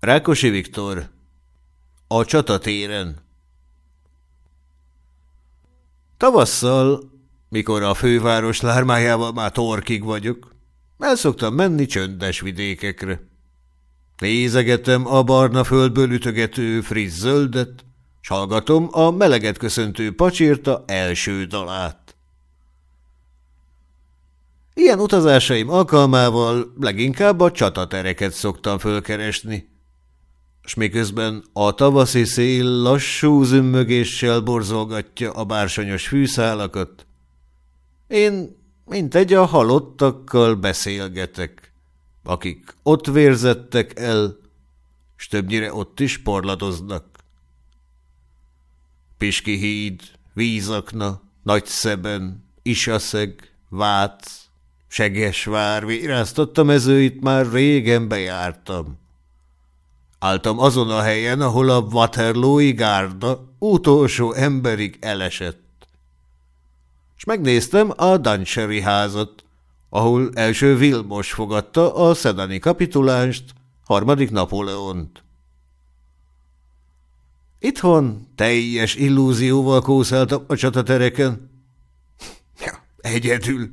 Rákosi Viktor A csatatéren Tavasszal, mikor a főváros lármájával már torkig vagyok, el szoktam menni csöndes vidékekre. Nézegetem a barna földből ütögető friss zöldet, s hallgatom a meleget köszöntő pacsírta első dalát. Ilyen utazásaim alkalmával leginkább a csatatereket szoktam fölkeresni, s miközben a tavaszi szél lassú zümmögéssel borzolgatja a bársonyos fűszálakat, én mint egy a halottakkal beszélgetek, akik ott vérzettek el, s többnyire ott is porladoznak. Piski híd, Vízakna, Nagyszeben, Isaszeg, Vác, Segesvár, Véráztott a mezőit már régen bejártam. Álltam azon a helyen, ahol a Waterloo-i gárda utolsó emberig elesett. És megnéztem a Dancseri házat, ahol első Vilmos fogadta a szedani kapitulánst, harmadik Napóleont. Itthon teljes illúzióval kószáltam a csatatereken. Ja, egyedül.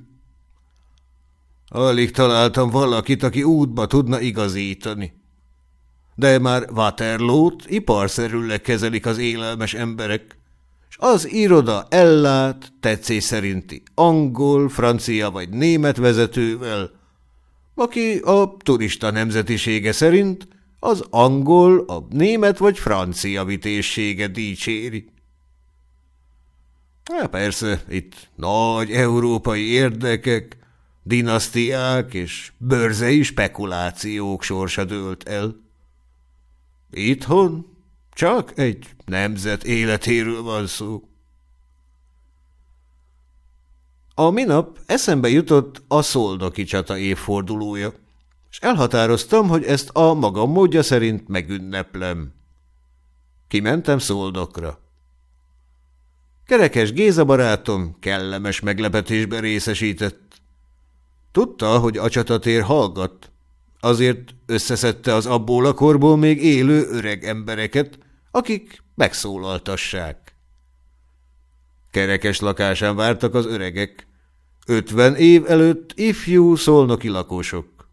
Alig találtam valakit, aki útba tudna igazítani de már Waterloo-t iparszerűleg kezelik az élelmes emberek, és az iroda ellát tetszés szerinti angol, francia vagy német vezetővel, aki a turista nemzetisége szerint az angol, a német vagy francia vitézsége dicséri. Há, persze, itt nagy európai érdekek, dinasztiák és bőrzei spekulációk sorsa dőlt el. Itthon csak egy nemzet életéről van szó. A minap eszembe jutott a szoldoki csata évfordulója, és elhatároztam, hogy ezt a magam módja szerint megünneplem. Kimentem szoldokra. Kerekes Géza barátom kellemes meglepetésben részesített. Tudta, hogy a csatatér hallgat, Azért összeszedte az abból a korból még élő öreg embereket, akik megszólaltassák. Kerekes lakásán vártak az öregek, ötven év előtt ifjú szolnoki lakósok.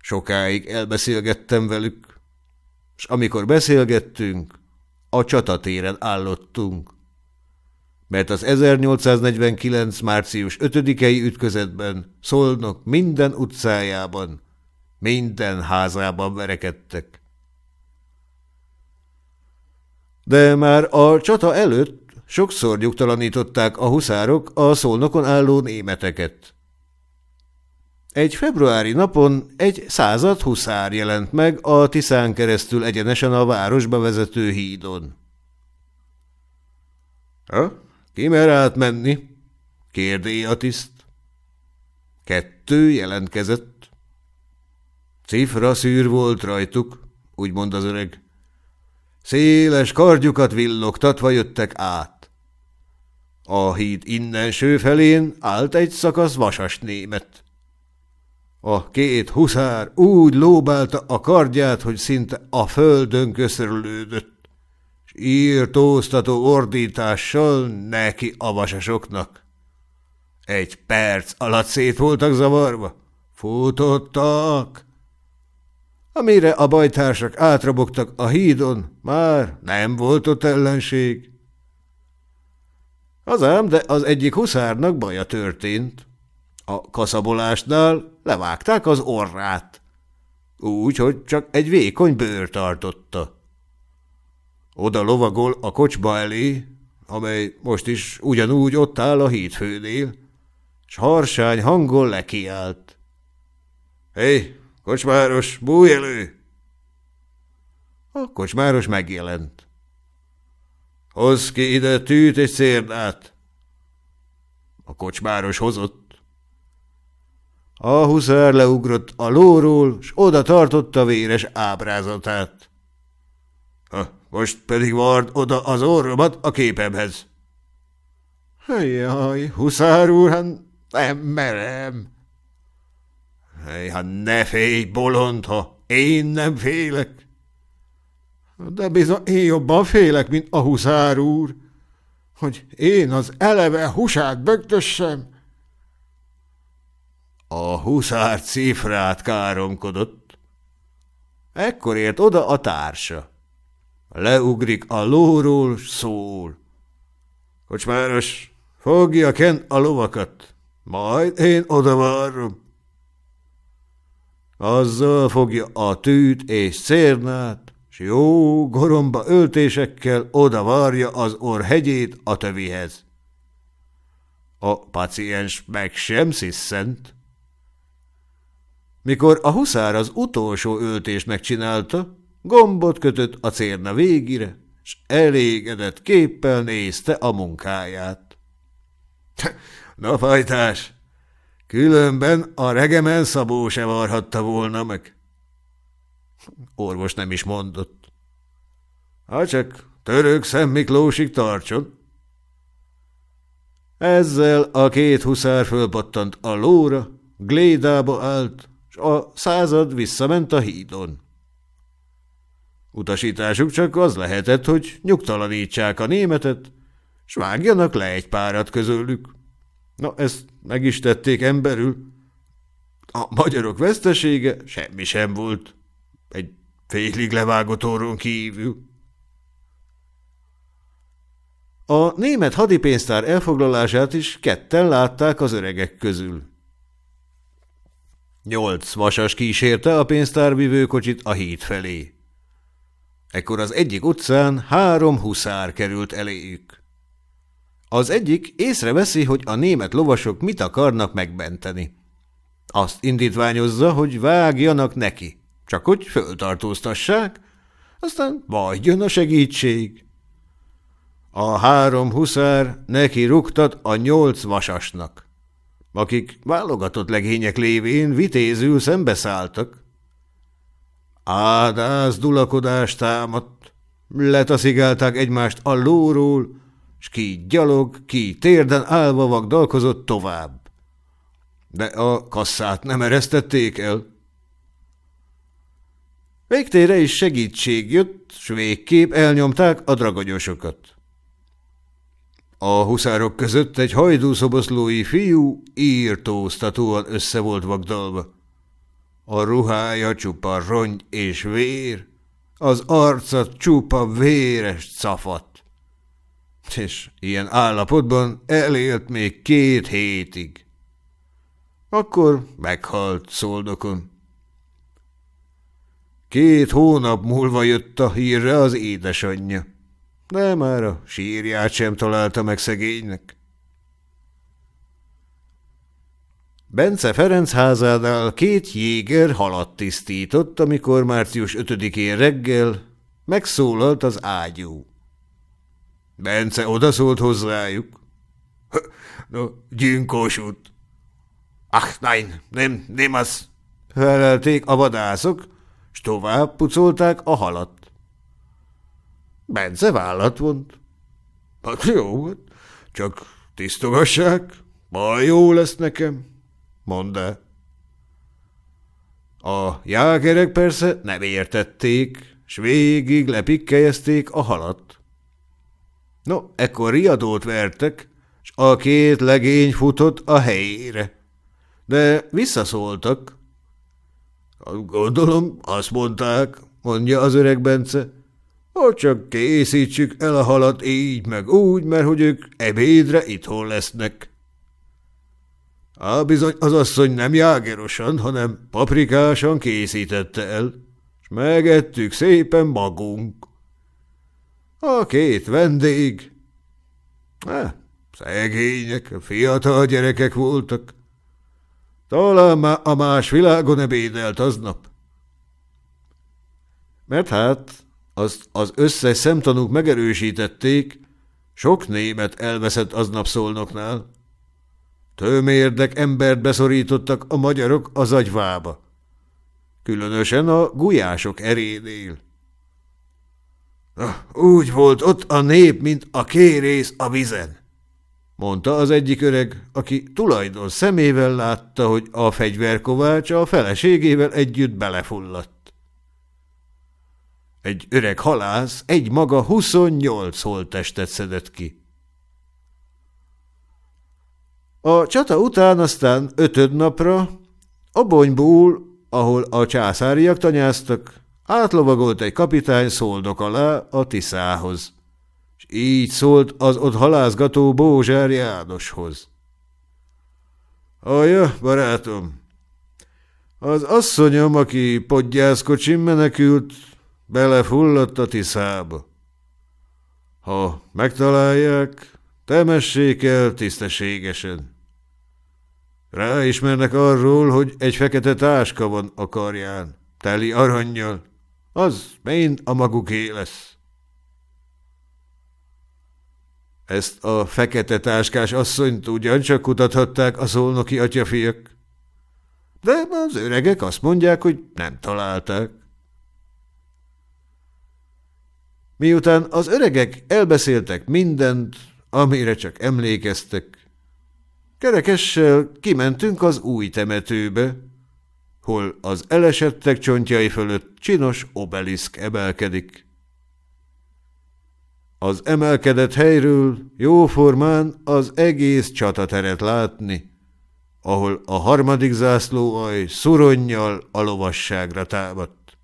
Sokáig elbeszélgettem velük, és amikor beszélgettünk, a csatatéren állottunk mert az 1849. március 5-i ütközetben Szolnok minden utcájában, minden házában verekedtek. De már a csata előtt sokszor nyugtalanították a huszárok a szolnokon álló németeket. Egy februári napon egy század huszár jelent meg a Tiszán keresztül egyenesen a városba vezető hídon. Ha? Ki mer átmenni? Kérdé a tiszt. Kettő jelentkezett. Cifra szűr volt rajtuk, úgy mond az öreg. Széles kardjukat villogtatva jöttek át. A híd innenső felén állt egy szakasz vasas német. A két huszár úgy lóbálta a kardját, hogy szinte a földön köszörülődött írtóztató ordítással neki a vasasoknak. Egy perc alatt szét voltak zavarva. Futottak. Amire a bajtársak átrabogtak a hídon, már nem volt ott ellenség. Az ám, de az egyik huszárnak baja történt. A kaszabolásnál levágták az orrát. Úgy, hogy csak egy vékony bőr tartotta. Oda lovagol a kocsba elé, amely most is ugyanúgy ott áll a hídfőnél, s harsány hangol lekiált. Hé, kocsmáros, bújj elő! A kocsmáros megjelent. Hozz ki ide tűt és szérdát! A kocsmáros hozott. A huszár leugrott a lóról, s oda tartotta véres ábrázatát. Ha, most pedig vard oda az orromat a képemhez. Jaj, huszár úr, hát nem merem. Hely, ha ne félj, bolond, ha Én nem félek. De bizony én jobban félek, mint a huszár úr, hogy én az eleve husát bögtössem. A huszár cifrát káromkodott. Ekkor ért oda a társa. Leugrik a lóról, szól. Kocsmáros, fogja Ken a lovakat, majd én oda várom. Azzal fogja a tűt és cérnát, s jó goromba öltésekkel oda várja az orrhegyét a tövihez. A paciens meg sem sziszent. Mikor a huszár az utolsó öltést megcsinálta, gombot kötött a cérna végire, s elégedett képpel nézte a munkáját. Na, fajtás, különben a regemen szabó se varhatta volna meg. Orvos nem is mondott. Ha csak török Szent Miklósig tartson. Ezzel a két huszár fölpattant a lóra, glédába állt, s a század visszament a hídon. Utasításuk csak az lehetett, hogy nyugtalanítsák a németet, s vágjanak le egy párat közülük. Na, ezt meg is tették emberül. A magyarok vesztesége semmi sem volt. Egy félig levágott orron kívül. A német hadipénztár elfoglalását is ketten látták az öregek közül. Nyolc vasas kísérte a pénztárvivőkocsit a híd felé. Ekkor az egyik utcán három huszár került eléjük. Az egyik észreveszi, hogy a német lovasok mit akarnak megbenteni. Azt indítványozza, hogy vágjanak neki, csak hogy föltartóztassák, aztán majd jön a segítség. A három huszár neki rúgtat a nyolc vasasnak, akik válogatott legények lévén vitézül szembeszálltak. Ádász dulakodást támadt, letaszigálták egymást a lóról, s ki gyalog, ki térden állva vagdalkozott tovább. De a kasszát nem eresztették el. Végtére is segítség jött, s végképp elnyomták a dragagyosokat. A huszárok között egy hajdúszoboszlói fiú írtóztatóan össze volt vagdalva. A ruhája csupa rongy és vér, az arca csupa véres cafat. És ilyen állapotban elélt még két hétig. Akkor meghalt szoldokon. Két hónap múlva jött a hírre az édesanyja, de már a sírját sem találta meg szegénynek. Bence Ferenc házánál két jéger halat tisztított, amikor március 5-én reggel megszólalt az ágyú. Bence odaszólt hozzájuk. No, gyünkós út. Ach, nein, nem, nem az. Felelték a vadászok, s tovább pucolták a halat. Bence vállat vont. Hát jó, hát csak tisztogassák, majd jó lesz nekem mondta. A jágerek persze nem értették, s végig lepikkelyezték a halat. No, ekkor riadót vertek, s a két legény futott a helyére. De visszaszóltak. Gondolom, azt mondták, mondja az öreg Bence, hogy csak készítsük el a halat így meg úgy, mert hogy ők ebédre itthon lesznek. Á, bizony az asszony nem jágerosan, hanem paprikásan készítette el, és megettük szépen magunk. A két vendég, á, szegények, fiatal gyerekek voltak. Talán már a más világon ebédelt aznap. Mert hát, azt az összes szemtanúk megerősítették, sok német elveszett aznap szolnoknál. Tömérdek embert beszorítottak a magyarok az agyvába. Különösen a gulyások erénél. Úgy volt ott a nép, mint a kérész a vizen, mondta az egyik öreg, aki tulajdon szemével látta, hogy a fegyverkovács a feleségével együtt belefulladt. Egy öreg halász egy maga 28 holttestet szedett ki. A csata után aztán ötöd napra a bonyból, ahol a császáriak tanyáztak, átlovagolt egy kapitány szoldok alá a Tiszához, és így szólt az ott halászgató Bózsár Jánoshoz. Aja, barátom, az asszonyom, aki podgyászkocsin menekült, belefulladt a Tiszába. Ha megtalálják, temessék el tisztességesen. Ráismernek arról, hogy egy fekete táska van a karján, teli aranyjal. Az mind a maguké lesz. Ezt a fekete táskás asszonyt ugyancsak kutathatták a szolnoki atyafiak. De az öregek azt mondják, hogy nem találták. Miután az öregek elbeszéltek mindent, amire csak emlékeztek, Kerekessel kimentünk az új temetőbe, hol az elesettek csontjai fölött csinos obeliszk emelkedik. Az emelkedett helyről jóformán az egész csatateret látni, ahol a harmadik zászlóaj szuronnyal a lovasságra támadt.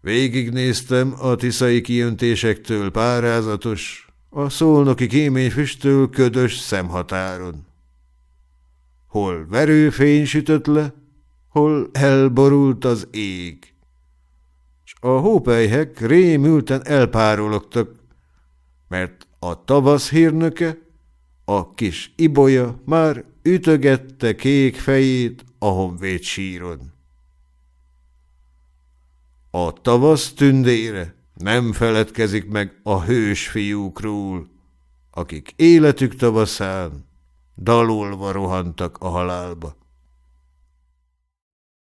Végignéztem a tiszai kijöntésektől párázatos, a szolnoki kéményfüsttől ködös szemhatáron. Hol verőfény sütött le, hol elborult az ég. S a hópelyhek rémülten elpárologtak, mert a tavasz hírnöke, a kis ibolya már ütögette kék fejét a honvéd síron. A tavasz tündére nem feledkezik meg a hős fiúkról, akik életük tavaszán dalolva rohantak a halálba.